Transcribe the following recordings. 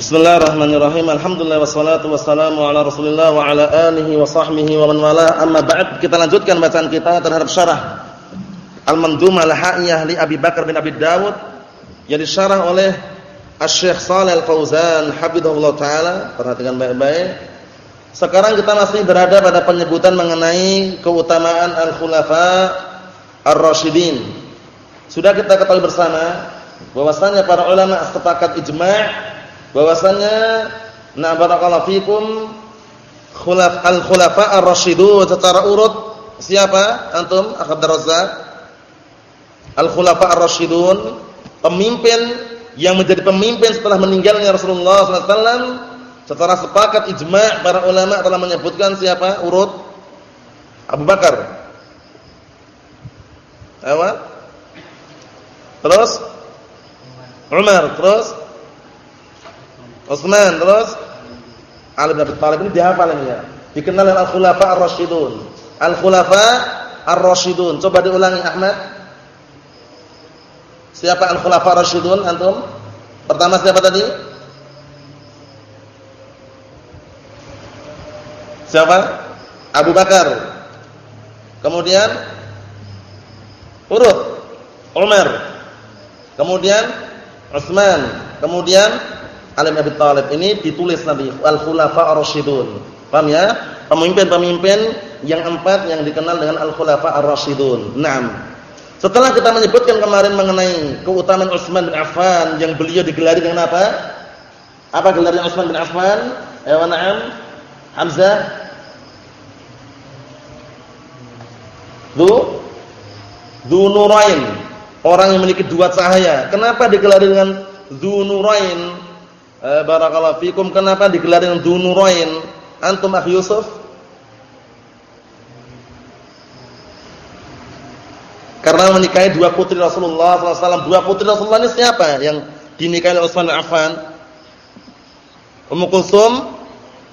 Bismillahirrahmanirrahim. Alhamdulillah wassalatu wassalamu ala Rasulillah wa ala alihi wa sahbihi wa man wala. Amma ba'd, kita lanjutkan bacaan kita terhadap syarah Al-Mandhumah Al-Ha'iyah li Abi Bakar bin Abi Dawud yang disyarah oleh Asy-Syaikh Shalal Al-Fauzan hafizahullah taala. Perhatikan baik-baik. Sekarang kita masih berada pada penyebutan mengenai keutamaan al-khulafa ar-rasyidin. Sudah kita ketahui bersama bahwasanya para ulama sepakat ijma' bahwasanya na barakallahu fikum khulaf al-khulafa ar-rasyidun secara urut siapa? Antum akhad Razzaq. Al-khulafa ar-rasyidun pemimpin yang menjadi pemimpin setelah meninggalnya Rasulullah SAW secara sepakat ijma' para ulama telah menyebutkan siapa? Urut Abu Bakar. Apa? Terus? Umar. Terus Utsman terus Ali bin Abi Thalib ini dihafal ini ya. Dikenal dengan Al-Khulafa Ar-Rasyidun. Al-Khulafa Ar-Rasyidun. Coba diulangi Ahmad. Siapa Al-Khulafa Ar-Rasyidun antum? Pertama siapa tadi? Siapa? Abu Bakar. Kemudian urut Umar. Kemudian Utsman. Kemudian Ali bin Abi Thalib ini ditulis Nabi Al-Khulafa Ar-Rasyidun. Paham ya? Pemimpin-pemimpin yang empat yang dikenal dengan Al-Khulafa Ar-Rasyidun. Naam. Setelah kita menyebutkan kemarin mengenai keutamaan Utsman bin Affan yang beliau digelari dengan apa? Apa gelarnya Utsman bin Affan? Ya na'am. Hamzah. Du Du Nurain. Orang yang memiliki dua cahaya. Kenapa digelari dengan Du Nurain? Eh, barakallahu fikum kenapa digelar dengan Dunurain? Antum akh Yusuf? Karena menikahi dua putri Rasulullah SAW. Dua putri Rasulullah ini siapa yang dinikahi oleh Utsman Affan? Ummu Kulsum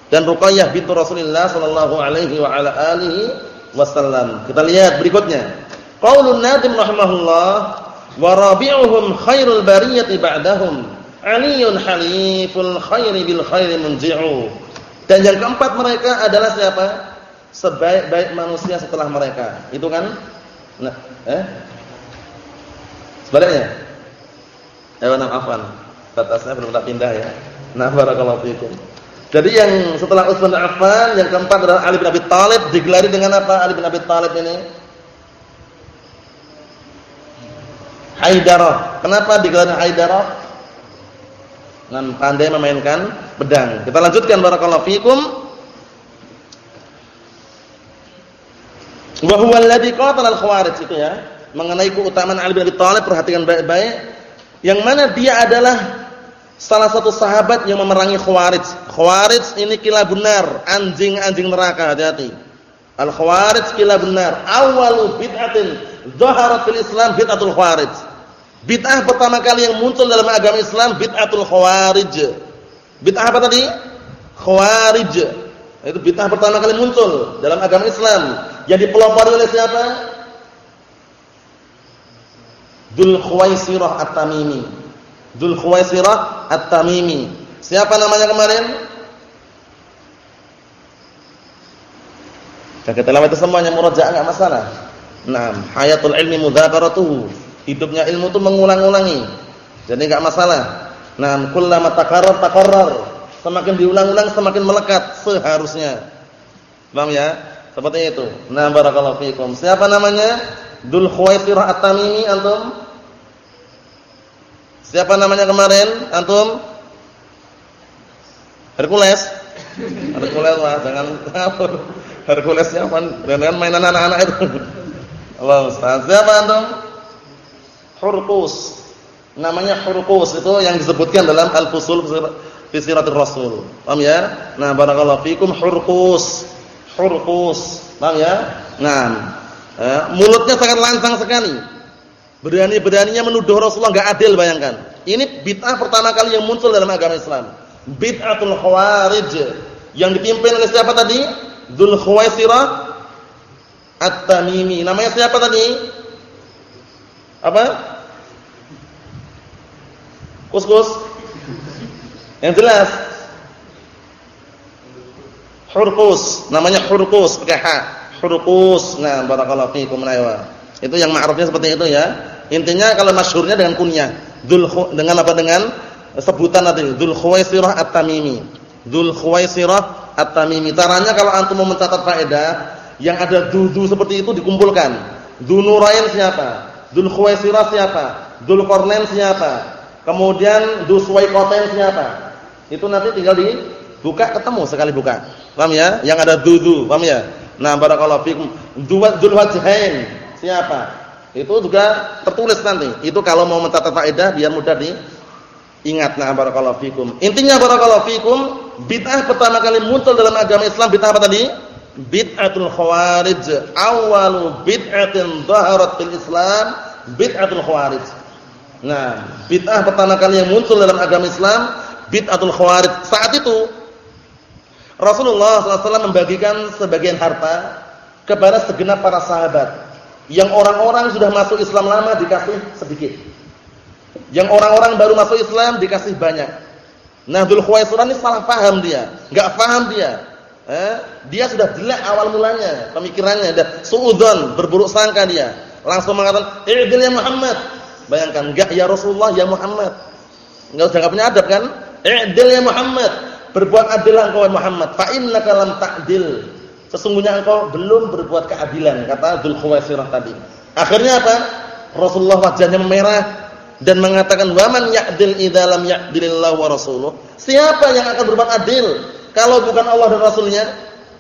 dan Ruqayyah bintu Rasulullah sallallahu alaihi wa ala alihi wasallam. Kita lihat berikutnya. Qaulun Nadim rahimahullah wa rabi'uhum khairul bariyati ba'dahum Aliyun haliful khairi bil khairi munji'u. Dan yang keempat mereka adalah siapa? Sebaik-baik manusia setelah mereka. Itu kan? Nah, eh? Sebaliknya. Eh, nama afan. Batasnya belum tak pindah ya. Nah, barakallahu fikum. Jadi yang setelah Utsman bin Affan, yang keempat adalah Ali bin Abi Thalib, digelari dengan apa Ali bin Abi Thalib ini? Haidarah. Kenapa digelari Haidarah? Dengan pandai memainkan pedang. Kita lanjutkan barakallahu fikum. Wa huwa alladhi qatala al-khawarij itu ya. Mengenai keutamaan Ali bin Abi Thalib perhatikan baik-baik. Yang mana dia adalah salah satu sahabat yang memerangi khawarij. Khawarij ini kila benar, anjing-anjing neraka, hati-hati. Al-khawarij kila benar. Awalu bid'atin dhaharat fil Islam bid'atul khawarij Bid'ah pertama kali yang muncul dalam agama Islam bid'atul khawarij. Bid'ah apa tadi? Khawarij. Itu bid'ah pertama kali muncul dalam agama Islam yang dipelopori oleh siapa? Dzul Khuwaisirah At-Tamimi. Dzul Khuwaisirah At-Tamimi. Siapa namanya kemarin? kita lewati semuanya murajaah enggak masalah. Naam, hayatul ilmi mudzakaratuhu hidupnya ilmu itu mengulang-ulangi. Jadi enggak masalah. Nah, kullama takarrar takarrar. Semakin diulang-ulang semakin melekat seharusnya. Paham ya? Seperti itu. Nah, barakallahu fikum. Siapa namanya? Dul Khuwaisirah At-Tamimi antum? Siapa namanya kemarin? Antum? Hercules. Hercules lah, jangan Hercules siapa? Dengan mainan anak-anak itu. Allah Ustaz. Siapa antum? Hurqus. Namanya Hurqus itu yang disebutkan dalam Al-Fusul fi Siratul Rasul. Paham ya? Nah, barakallahu fikum Hurqus. Hurqus. Paham ya? Nah, eh, mulutnya sangat lantang sekali. Berani-beraninya menuduh Rasulullah enggak adil bayangkan. Ini bid'ah pertama kali yang muncul dalam agama Islam. Bid'atul Khawarij yang dipimpin oleh siapa tadi? Dzul Khuwaisirah At-Tamimi. Namanya siapa tadi? Apa? Kus-kus. Yang jelas. Hurqus, namanya hurqus pakai ha. Hurqus. Nah, barakallahu fiikum aywa. Itu yang ma'rufnya seperti itu ya. Intinya kalau masyhurnya dengan kunyah. Dzul dengan apa dengan sebutan nanti Dzul Khuwaisirah At-Tamimi. Dzul Khuwaisirah At-Tamimi. Caranya kalau antum mau mencatat faedah yang ada dudu seperti itu dikumpulkan. Dzunurain siapa? Dzul Khuwaisirah siapa? Dzul Qarnain siapa? Kemudian Dzul Suwaikotain siapa? Itu nanti tinggal dibuka ketemu sekali buka. Paham ya? Yang ada dudu, paham ya? Nah, barakallahu fikum. Dzul Wajhain siapa? Itu juga tertulis nanti. Itu kalau mau mencatat faedah biar mudah diingat. Nah, barakallahu fikum. Intinya barakallahu fikum, bid'ah pertama kali muncul dalam agama Islam bid'ah apa tadi? Bid'atul khawarij. Awalu bid'atin dhaharat fil Islam, bid'atul khawarij. Nah, bid'ah pertama kali yang muncul dalam agama Islam, bid'atul khawarij. Saat itu Rasulullah SAW membagikan sebagian harta kepada segenap para sahabat yang orang-orang sudah masuk Islam lama dikasih sedikit. Yang orang-orang baru masuk Islam dikasih banyak. Nah, Dzul Khuwaisirah ini salah paham dia, enggak paham dia. Eh, dia sudah jelek awal mulanya, pemikirannya dan suudzon, berburuk sangka dia. Langsung mengatakan, "I'dil ya Muhammad." Bayangkan, enggak ya Rasulullah ya Muhammad. Enggak usah enggak punya adab kan? "I'dil ya Muhammad." Berbuat adillah engkau Muhammad, fa innaka lam ta'dil Sesungguhnya engkau belum berbuat keadilan kata Dzul Khuwaisirah tadi. Akhirnya apa? Rasulullah wajahnya memerah dan mengatakan waman ya'dil idza lam ya'dilillahu wa rasuluh. Siapa yang akan berbuat adil kalau bukan Allah dan Rasulnya?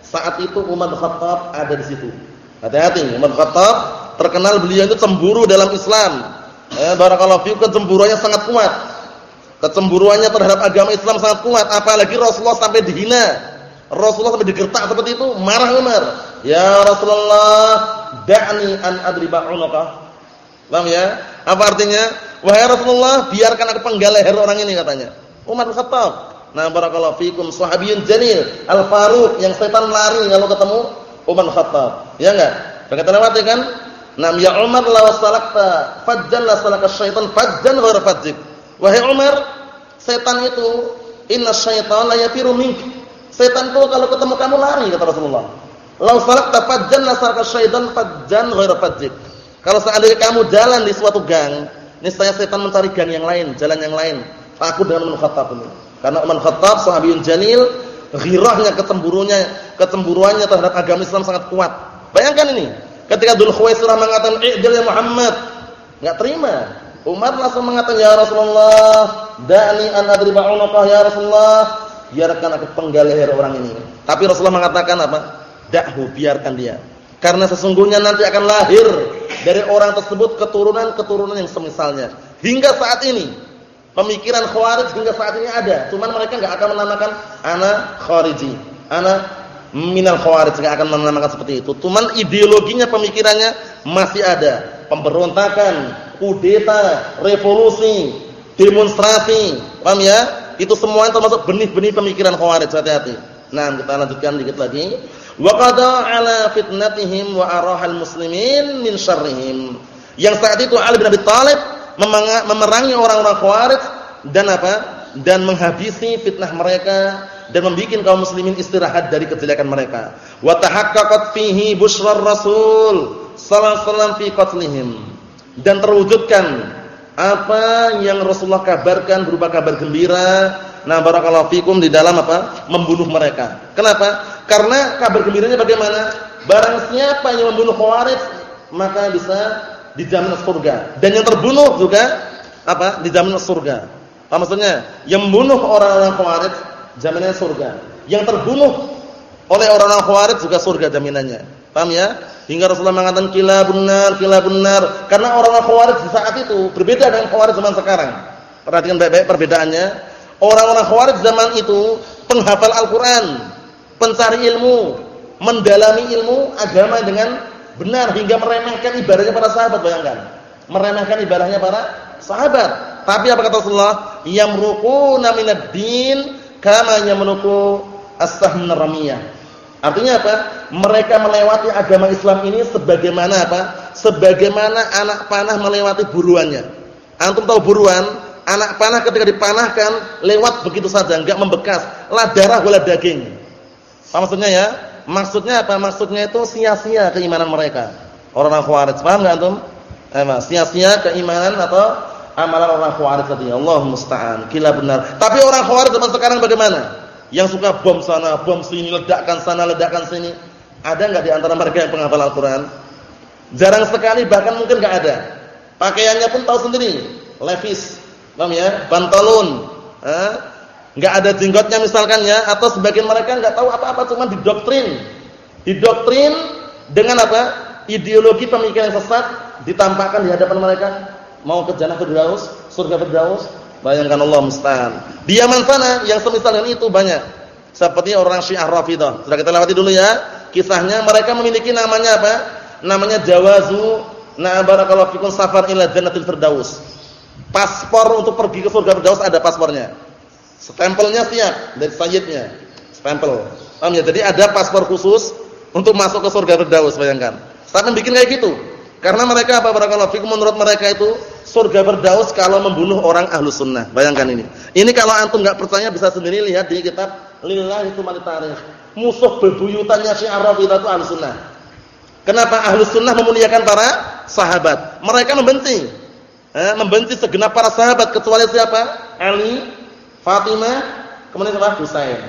Saat itu Umar Khattab ada di situ. Hati-hati, Umar Khattab terkenal beliau itu cemburu dalam Islam. Eh, barakallahu fiikum kecemburuannya sangat kuat. Kecemburuannya terhadap agama Islam sangat kuat, apalagi Rasulullah sampai dihina Rasulullah sampai digertak seperti itu, marah Umar. Ya Rasulullah, da'ni an adriba unuka. Paham ya? Apa artinya? Wahai Rasulullah, biarkan aku penggal leher orang ini katanya. Umar Khattab. Nah, barakallahu fikum sahabiyun jalil, Al-Faruq yang setan lari kalau ketemu Umar Khattab. Ya enggak? Berkata lewat ya kan? Nam ya Umar la wasalakta fajjan la salaka syaitan fajjan ghairu fajjik. Wahai Umar, setan itu inna syaitan la yafiru minka Setan itu kalau ketemu kamu lari kata Rasulullah. Lau salakta fajjan la salaka syaitan fajjan ghairu fajjik. Kalau seandainya kamu jalan di suatu gang, niscaya setan mencari gang yang lain, jalan yang lain. Aku dengan Umar Khattab ini. Karena Umar Khattab sahabiyun jalil, ghirahnya, kecemburunya, kecemburuannya terhadap agama Islam sangat kuat. Bayangkan ini, ketika Dzul Khuwaisirah mengatakan, "I'dil ya Muhammad." Enggak terima. Umar langsung mengatakan, "Ya Rasulullah, da'ni an adriba ya Rasulullah." biarkan aku penggal leher orang ini. Tapi Rasulullah mengatakan apa? Da'hu, biarkan dia. Karena sesungguhnya nanti akan lahir dari orang tersebut keturunan-keturunan yang semisalnya. Hingga saat ini pemikiran Khawarij hingga saat ini ada, cuman mereka enggak akan menamakan ana Khariji. Ana minal Khawarij enggak akan menamakan seperti itu. Cuman ideologinya pemikirannya masih ada. Pemberontakan, kudeta, revolusi, demonstrasi. Paham ya? Itu semua termasuk benih-benih pemikiran Khawarij. Hati-hati. Nah, kita lanjutkan dikit lagi. Wa qada ala fitnatihim wa arahal muslimin min syarrihim. Yang saat itu Ali bin Abi Thalib memerangi orang-orang Khawarij dan apa? Dan menghabisi fitnah mereka dan membuat kaum muslimin istirahat dari kejelekan mereka. Wa tahaqqaqat fihi busyrar Rasul alaihi wasallam fi qatlihim. Dan terwujudkan apa yang Rasulullah kabarkan berupa kabar gembira. Nah, barakallahu fikum di dalam apa? Membunuh mereka. Kenapa? Karena kabar gembiranya bagaimana? Barang siapa yang membunuh Khawarij, maka bisa dijamin surga. Dan yang terbunuh juga apa? Dijamin surga. Apa maksudnya? Yang membunuh orang-orang Khawarij jaminannya surga. Yang terbunuh oleh orang-orang Khawarij juga surga jaminannya. Paham ya? Hingga Rasulullah mengatakan kila benar, kila benar. Karena orang-orang Khawarij di saat itu berbeda dengan Khawarij zaman sekarang. Perhatikan baik-baik perbedaannya. Orang-orang Khawarij zaman itu penghafal Al-Qur'an, pencari ilmu, mendalami ilmu agama dengan benar hingga meremehkan ibadahnya para sahabat, bayangkan. Meremehkan ibadahnya para sahabat. Tapi apa kata Rasulullah? Yamruquna minad din kama yamruqu as-sahmin ramiyah. Artinya apa? Mereka melewati agama Islam ini sebagaimana apa? Sebagaimana anak panah melewati buruannya. Antum tahu buruan? Anak panah ketika dipanahkan lewat begitu saja, enggak membekas. La darah wala daging. Apa maksudnya ya? Maksudnya apa? Maksudnya itu sia-sia keimanan mereka. Orang-orang Khawarij. Paham enggak antum? Eh, sia-sia keimanan atau amalan orang Khawarij tadi. Allah musta'an. Gila benar. Tapi orang Khawarij zaman sekarang bagaimana? Yang suka bom sana, bom sini, ledakkan sana, ledakkan sini. Ada enggak di antara mereka yang penghafal Al-Qur'an? Jarang sekali bahkan mungkin enggak ada. Pakaiannya pun tahu sendiri, levis Paham ya? Pantalon. Eh? Enggak ada jenggotnya misalkan ya atau sebagian mereka enggak tahu apa-apa cuma didoktrin. Didoktrin dengan apa? Ideologi pemikiran yang sesat ditampakkan di hadapan mereka. Mau ke jannah firdaus, surga firdaus, bayangkan Allah musta'an. Di Yaman sana yang semisal dengan itu banyak. Seperti orang Syiah Rafidhah. Sudah kita lewati dulu ya. Kisahnya mereka memiliki namanya apa? Namanya jawazu na barakallahu fikum safar ila jannatil firdaus Paspor untuk pergi ke surga Firdaus ada paspornya. Stempelnya siap dari sayyidnya. Stempel. Paham ya? Jadi ada paspor khusus untuk masuk ke surga Firdaus, bayangkan. Sampai bikin kayak gitu. Karena mereka apa barakallahu fikum menurut mereka itu surga Firdaus kalau membunuh orang ahlu sunnah. Bayangkan ini. Ini kalau antum nggak percaya bisa sendiri lihat di kitab Lillahi Tsumali Tarikh. Musuh bebuyutannya Syiah Rafidhah itu ahlu sunnah. Kenapa ahlu sunnah memuliakan para sahabat? Mereka membenci eh, membenci segenap para sahabat kecuali siapa? Ali, Fatimah, kemudian siapa? Husain.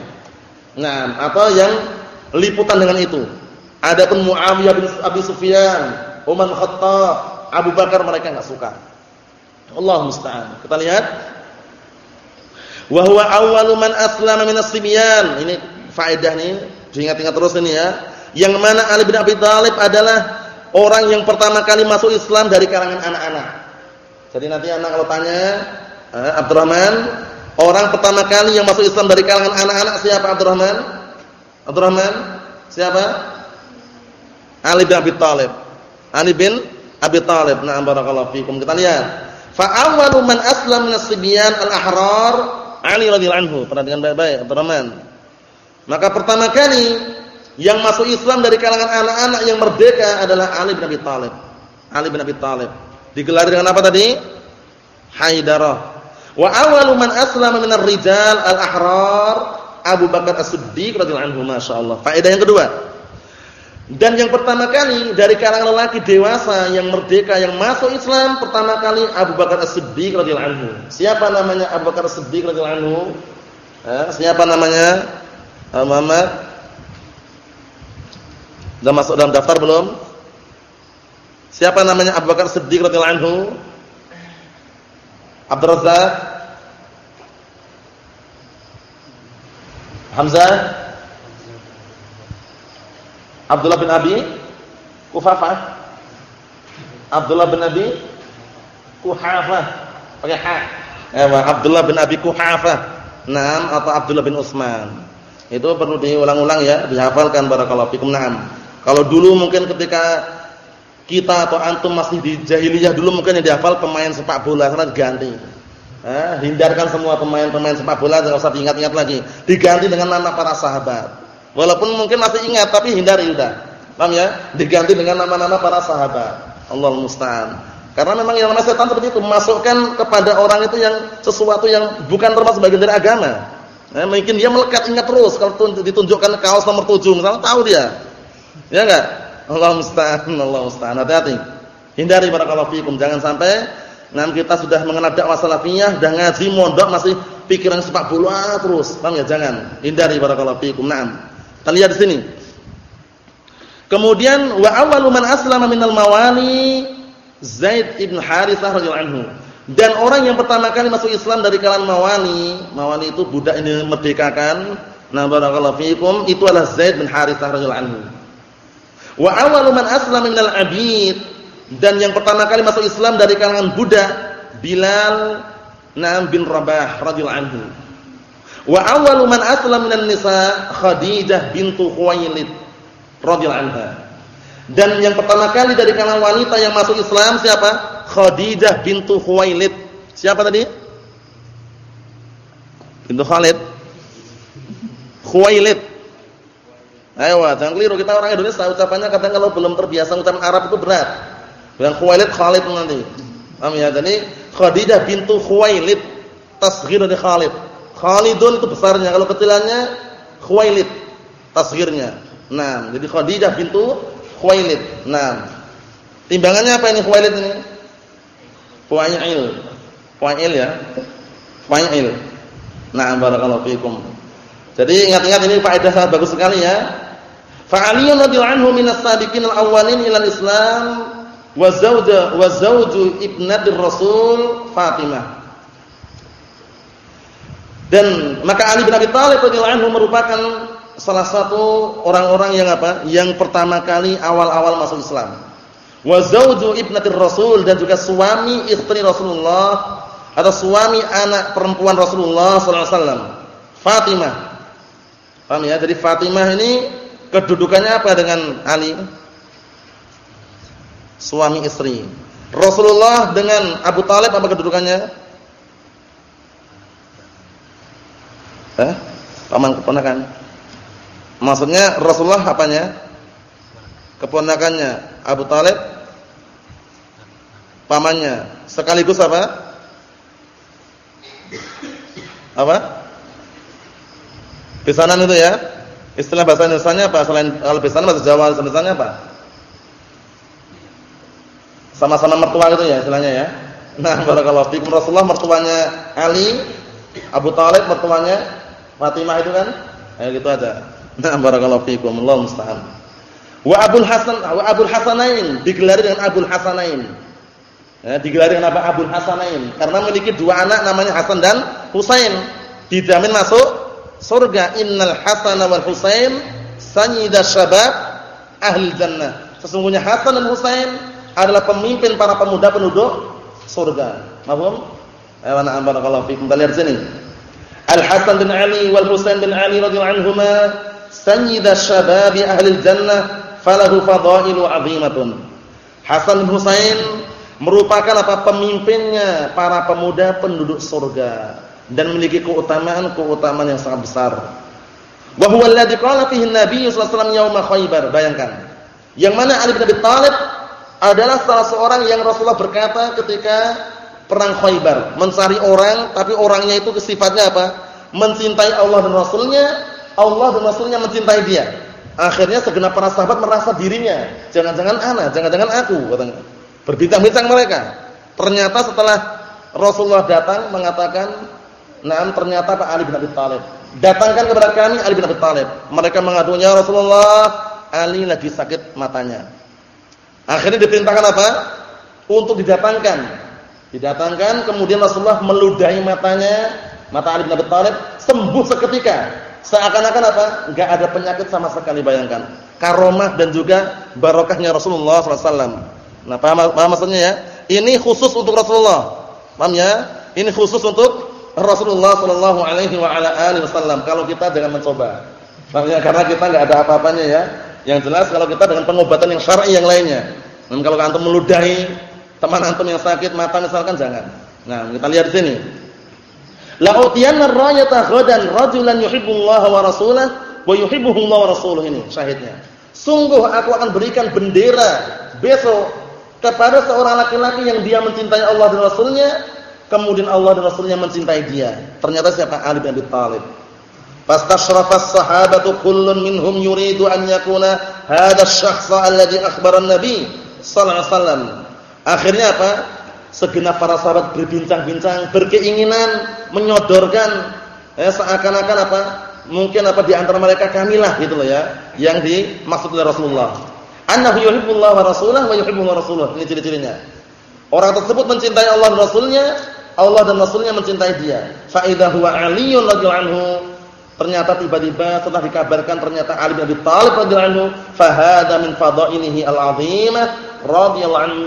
Nah, atau yang liputan dengan itu. Adapun Muawiyah bin Abi Sufyan, Umar Khattab, Abu Bakar mereka enggak suka. Allah musta'an. Kita lihat. Wa huwa awwalu man aslama min as-sibyan. Ini faedah nih, diingat-ingat terus ini ya. Yang mana Ali bin Abi Thalib adalah orang yang pertama kali masuk Islam dari kalangan anak-anak. Jadi nanti anak kalau tanya, eh, Abdurrahman, orang pertama kali yang masuk Islam dari kalangan anak-anak siapa Abdurrahman? Abdurrahman? Siapa? Ali bin Abi Thalib. Ali bin Abi Thalib. Nah, barakallahu fikum. Kita lihat. Fa awwalu man aslama min as-sibyan al-ahrar Ali radhiyallahu anhu. Perhatikan baik-baik, Abdurrahman. Maka pertama kali yang masuk Islam dari kalangan anak-anak yang merdeka adalah Ali bin Abi Thalib. Ali bin Abi Thalib. Digelar dengan apa tadi? Haidarah. Wa awwalu man aslama minar rijal al-ahrar Abu Bakar As-Siddiq radhiyallahu anhu masyaallah. Faedah yang kedua. Dan yang pertama kali dari kalangan lelaki dewasa yang merdeka yang masuk Islam pertama kali Abu Bakar As-Siddiq radhiyallahu anhu. Siapa namanya Abu Bakar As-Siddiq radhiyallahu anhu? Eh, siapa namanya? Muhammad. Sudah masuk dalam daftar belum? Siapa namanya Abu Bakar Siddiq radhiyallahu anhu? Abdul Hamzah Abdullah bin Abi Kufafah Abdullah bin Abi Kuhafah pakai ha. Ya Abdullah bin Abi Kuhafah Naam atau Abdullah bin Utsman itu perlu diulang-ulang ya dihafalkan barakallahu fikum. Naam. Kalau dulu mungkin ketika kita atau antum masih di jahiliyah dulu mungkin yang dihafal pemain sepak bola karena diganti. Eh, hindarkan semua pemain-pemain sepak bola jangan usah diingat-ingat lagi. Diganti dengan nama para sahabat. Walaupun mungkin masih ingat tapi hindari udah. Paham ya? Diganti dengan nama-nama para sahabat. Allah musta'an. Karena memang yang namanya setan seperti itu masukkan kepada orang itu yang sesuatu yang bukan termasuk bagian dari agama. Eh, mungkin dia melekat ingat terus kalau ditunjukkan kaos nomor 7 misalnya tahu dia. Ya enggak? Allah musta'an, Allah musta'an. Hati-hati. Hindari barakallahu fikum. Jangan sampai nanti kita sudah mengenal dakwah salafiyah, sudah ngaji mondok masih pikiran sepak bola terus. Paham ya? Jangan. Hindari barakallahu fikum. Naam. Kita lihat di sini. Kemudian wa awwalu man aslama minal mawali Zaid ibn Harithah radhiyallahu anhu. Dan orang yang pertama kali masuk Islam dari kalangan mawali, mawali itu budak ini merdekakan. Nah, barakallahu fikum, itu adalah Zaid bin Harithah radhiyallahu anhu. Wa awwalu man aslama minal abid dan yang pertama kali masuk Islam dari kalangan budak Bilal Naam bin Rabah radhiyallahu anhu. Wa awwalu man aslama minan nisa Khadijah bintu Khuwailid radhiyallahu anha. Dan yang pertama kali dari kalangan wanita yang masuk Islam siapa? Khadijah bintu Khuwailid. Siapa tadi? Bintu Khalid. Khuwailid Ayo, jangan keliru kita orang Indonesia ucapannya kadang kalau belum terbiasa ucapan Arab itu berat. Bilang Khuwailid Khalid nanti. Paham ya? Jadi Khadidah bintu Khuwailid, tasghir dari Khalid. Khalidun itu besarnya, kalau kecilannya Khuwailid, tasghirnya. Nah, jadi Khadidah bintu Khuwailid. Nah, timbangannya apa ini Khuwailid ini? Fu'ail. Fu'ail ya. Fu'ail. Nah, barakallahu fikum. Jadi ingat-ingat ini faedah sangat bagus sekali ya. Fa'aliyun radhiyallahu anhu minas sabiqin al-awwalin ila islam wa zawja wa rasul Fatimah. Dan maka Ali bin Abi Thalib radhiyallahu anhu merupakan salah satu orang-orang yang apa? Yang pertama kali awal-awal masuk Islam. Wa zawju ibnatir rasul dan juga suami istri Rasulullah atau suami anak perempuan Rasulullah sallallahu alaihi wasallam. Fatimah. Paham ya? Jadi Fatimah ini kedudukannya apa dengan Ali? Suami istri. Rasulullah dengan Abu Talib apa kedudukannya? Eh? Paman keponakan. Maksudnya Rasulullah apanya? Keponakannya Abu Talib pamannya. Sekaligus apa? Apa? Pesanan itu ya? Istilah bahasa Indonesia apa? Selain kalau pesanan bahasa Jawa sebenarnya apa? Sama-sama mertua itu ya istilahnya ya. Nah, barakallahu fikum Rasulullah mertuanya Ali, Abu Talib mertuanya Fatimah itu kan? Ya gitu aja. Nah, barakallahu fikum. Allah musta'an. Wa Abdul Hasan, wa Abdul Hasanain digelari dengan Abdul Hasanain. Ya, digelar dengan apa? Abul Hasanain. Karena memiliki dua anak namanya Hasan dan Husain. Dijamin masuk surga. Innal Hasan wal Husain sayyida syabab ahli jannah. Sesungguhnya Hasan dan Husain adalah pemimpin para pemuda penduduk surga. Paham? Ayo ana barakallahu fikum. Kita sini. Al Hasan bin Ali wal Husain bin Ali radhiyallahu anhuma sayyida syabab ahli jannah falahu fadailu 'azimatun. Hasan bin Husain merupakan apa pemimpinnya para pemuda penduduk surga dan memiliki keutamaan-keutamaan yang sangat besar. Wa huwa alladhi qala fihi an-nabiy sallallahu alaihi wasallam yaum Khaibar. Bayangkan. Yang mana Ali bin Abi Thalib adalah salah seorang yang Rasulullah berkata ketika perang Khaibar, mencari orang tapi orangnya itu sifatnya apa? Mencintai Allah dan Rasulnya, Allah dan Rasulnya mencintai dia. Akhirnya segenap para sahabat merasa dirinya, jangan-jangan ana, jangan-jangan aku katanya. Berbincang-bincang mereka. Ternyata setelah Rasulullah datang mengatakan, "Na'am, ternyata Pak Ali bin Abi Thalib. Datangkan kepada kami Ali bin Abi Thalib." Mereka mengadunya, "Rasulullah, Ali lagi sakit matanya." Akhirnya diperintahkan apa? Untuk didatangkan. Didatangkan, kemudian Rasulullah meludahi matanya, mata Ali bin Abi Thalib sembuh seketika. Seakan-akan apa? Enggak ada penyakit sama sekali bayangkan. Karomah dan juga barokahnya Rasulullah SAW. Nah, paham, paham maksudnya ya? Ini khusus untuk Rasulullah. Paham ya? Ini khusus untuk Rasulullah sallallahu alaihi wa ala alihi wasallam. Kalau kita jangan mencoba. Paham ya? Karena kita enggak ada apa-apanya ya. Yang jelas kalau kita dengan pengobatan yang syar'i yang lainnya. Dan kalau antum meludahi teman antum yang sakit mata misalkan jangan. Nah, kita lihat di sini. La utiyanna ar-rayata ghadan rajulan yuhibbullaha wa rasulahu wa yuhibbuhu Allah wa rasuluhu ini syahidnya. Sungguh aku akan berikan bendera besok kepada seorang laki-laki yang dia mencintai Allah dan Rasulnya, kemudian Allah dan Rasulnya mencintai dia. Ternyata siapa? Ali bin Abi Thalib. Fastashrafas sahabatu kullun minhum yuridu an yakuna hadha asy-syakhsa alladhi akhbara an-nabi sallallahu alaihi wasallam. Akhirnya apa? Segenap para sahabat berbincang-bincang, berkeinginan menyodorkan eh, seakan-akan apa? Mungkin apa di antara mereka kamilah gitu loh ya, yang dimaksud oleh Rasulullah. Annahu yuhibbullah wa rasulah wa yuhibbu wa rasuluh. Ini ciri-cirinya. Orang tersebut mencintai Allah dan Rasulnya, Allah dan Rasulnya mencintai dia. Fa idza huwa Aliyyun radhiyallahu anhu. Ternyata tiba-tiba setelah dikabarkan ternyata Ali bin Abi Thalib radhiyallahu anhu, fa hadza min fadailihi al-'azimah radhiyallahu anhu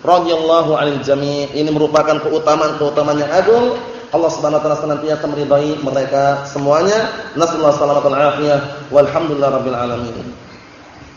radhiyallahu 'anil jami'. Ini merupakan keutamaan-keutamaan yang agung. Allah Subhanahu wa taala senantiasa meridai mereka semuanya. Nasallahu alaihi wasallam walhamdulillah rabbil alamin.